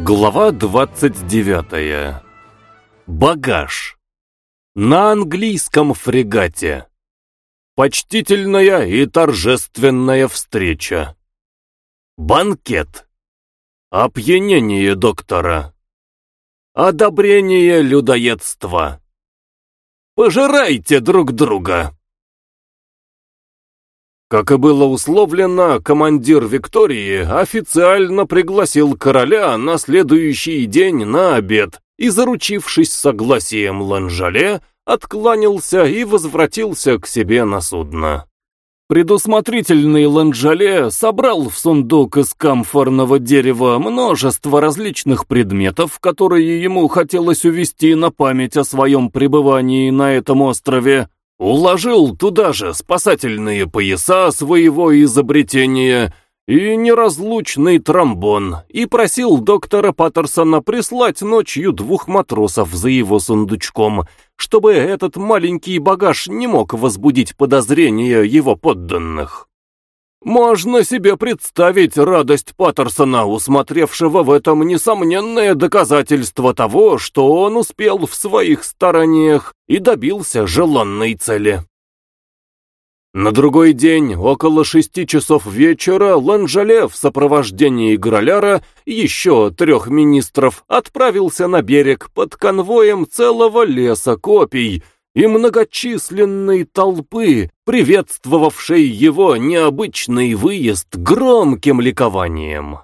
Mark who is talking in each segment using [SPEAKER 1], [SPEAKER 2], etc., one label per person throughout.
[SPEAKER 1] Глава 29. Багаж. На английском фрегате. Почтительная и торжественная встреча. Банкет. Опьянение доктора. Одобрение людоедства. Пожирайте друг друга. Как и было условлено, командир Виктории официально пригласил короля на следующий день на обед и, заручившись согласием Ланжале, откланялся и возвратился к себе на судно. Предусмотрительный Ланжале собрал в сундук из камфорного дерева множество различных предметов, которые ему хотелось увезти на память о своем пребывании на этом острове, Уложил туда же спасательные пояса своего изобретения и неразлучный тромбон и просил доктора Паттерсона прислать ночью двух матросов за его сундучком, чтобы этот маленький багаж не мог возбудить подозрения его подданных. Можно себе представить радость Паттерсона, усмотревшего в этом несомненное доказательство того, что он успел в своих стараниях и добился желанной цели. На другой день, около шести часов вечера, Ланжале в сопровождении Граляра и еще трех министров отправился на берег под конвоем целого леса копий, и многочисленной толпы, приветствовавшей его необычный выезд громким ликованием.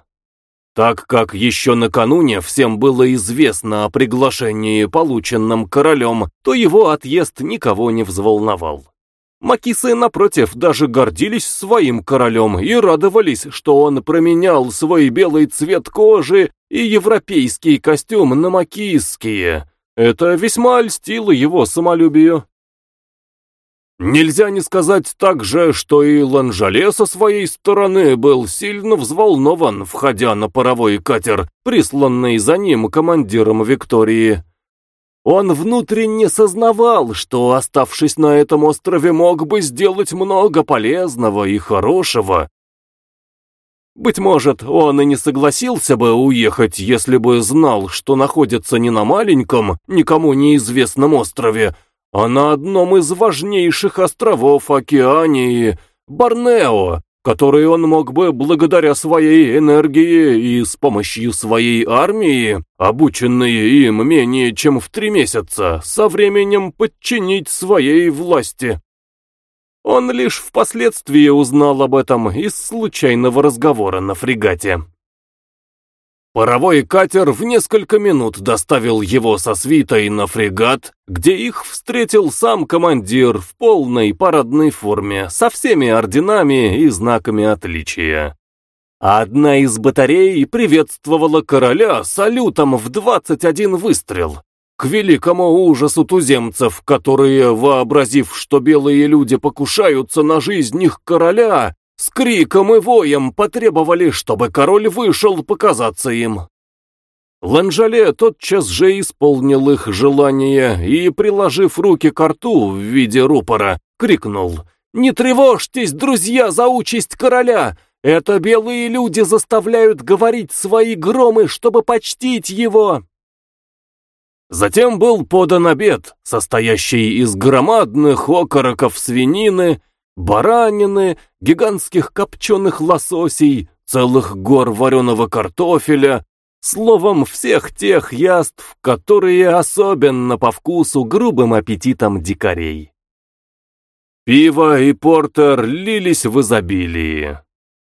[SPEAKER 1] Так как еще накануне всем было известно о приглашении, полученном королем, то его отъезд никого не взволновал. Макисы, напротив, даже гордились своим королем и радовались, что он променял свой белый цвет кожи и европейский костюм на макийские – это весьма льстило его самолюбию. Нельзя не сказать также, что и Ланжале со своей стороны был сильно взволнован, входя на паровой катер, присланный за ним командиром Виктории. Он внутренне сознавал, что, оставшись на этом острове, мог бы сделать много полезного и хорошего, быть может, он и не согласился бы уехать, если бы знал, что находится не на маленьком, никому неизвестном острове, а на одном из важнейших островов Океании, Борнео, который он мог бы благодаря своей энергии и с помощью своей армии, обученной им менее чем в три месяца, со временем подчинить своей власти. Он лишь впоследствии узнал об этом из случайного разговора на фрегате. Паровой катер в несколько минут доставил его со свитой на фрегат, где их встретил сам командир в полной парадной форме, со всеми орденами и знаками отличия. Одна из батарей приветствовала короля салютом в 21 выстрел, к великому ужасу туземцев, которые, вообразив, что белые люди покушаются на жизнь их короля, с криком и воем потребовали, чтобы король вышел показаться им. Ланжале тотчас же исполнил их желание и, приложив руки к рту в виде рупора, крикнул «Не тревожьтесь, друзья, за участь короля! Это белые люди заставляют говорить свои громы, чтобы почтить его!» Затем был подан обед, состоящий из громадных окороков свинины, баранины, гигантских копченых лососей, целых гор вареного картофеля, словом, всех тех яств, которые особенно по вкусу грубым аппетитом дикарей. Пиво и портер лились в изобилии.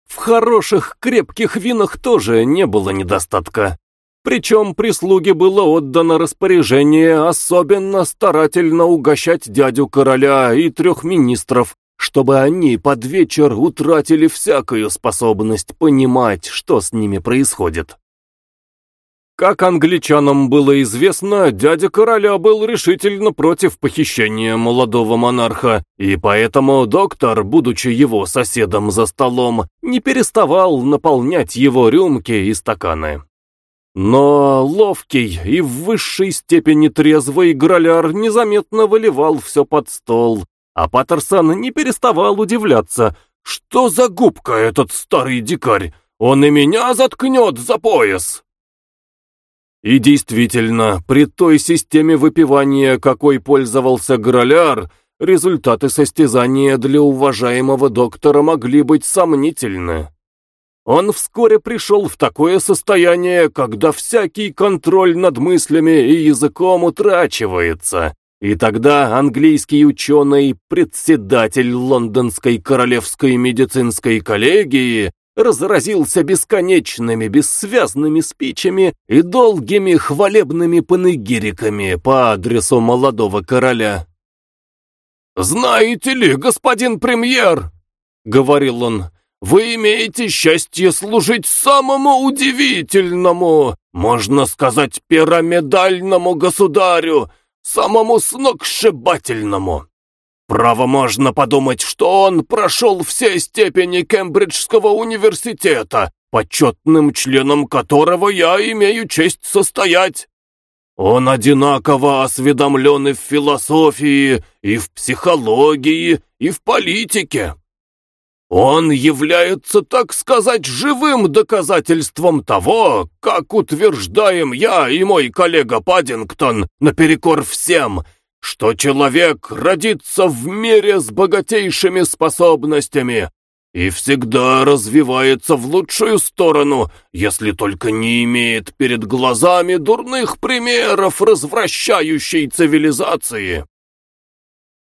[SPEAKER 1] В хороших крепких винах тоже не было недостатка. Причем прислуге было отдано распоряжение особенно старательно угощать дядю короля и трех министров, чтобы они под вечер утратили всякую способность понимать, что с ними происходит. Как англичанам было известно, дядя короля был решительно против похищения молодого монарха, и поэтому доктор, будучи его соседом за столом, не переставал наполнять его рюмки и стаканы. Но ловкий и в высшей степени трезвый Граляр незаметно выливал все под стол, а Паттерсон не переставал удивляться. «Что за губка этот старый дикарь? Он и меня заткнет за пояс!» И действительно, при той системе выпивания, какой пользовался Граляр, результаты состязания для уважаемого доктора могли быть сомнительны. Он вскоре пришел в такое состояние, когда всякий контроль над мыслями и языком утрачивается, и тогда английский ученый, председатель Лондонской королевской медицинской коллегии, разразился бесконечными бессвязными спичами и долгими хвалебными панегириками по адресу молодого короля. «Знаете ли, господин премьер», — говорил он, — «вы имеете счастье служить самому удивительному, можно сказать, пирамидальному государю, самому сногсшибательному. Право можно подумать, что он прошел все степени Кембриджского университета, почетным членом которого я имею честь состоять. Он одинаково осведомлен и в философии, и в психологии, и в политике. Он является, так сказать, живым доказательством того, как утверждаем я и мой коллега Паддингтон, наперекор всем, что человек родится в мире с богатейшими способностями и всегда развивается в лучшую сторону, если только не имеет перед глазами дурных примеров развращающей цивилизации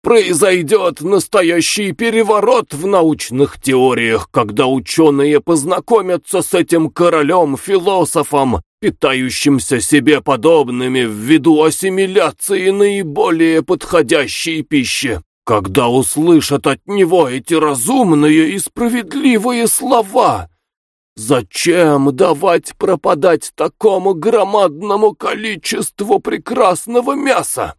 [SPEAKER 1] произойдет настоящий переворот в научных теориях, когда ученые познакомятся с этим королем-философом, питающимся себе подобными ввиду ассимиляции наиболее подходящей пищи. Когда услышат от него эти разумные и справедливые слова, зачем давать пропадать такому громадному количеству прекрасного мяса?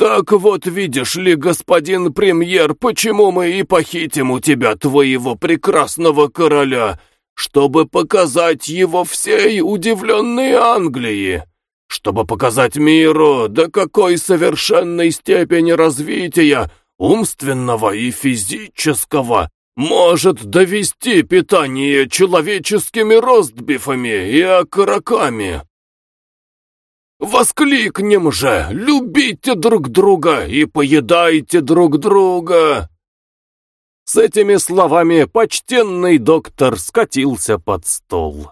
[SPEAKER 1] «Так вот, видишь ли, господин премьер, почему мы и похитим у тебя твоего прекрасного короля, чтобы показать его всей удивленной Англии, чтобы показать миру, до какой совершенной степени развития, умственного и физического, может довести питание человеческими ростбифами и окороками». Воскликнем же, любите друг друга и поедайте друг друга!» С этими словами почтенный доктор скатился под стол.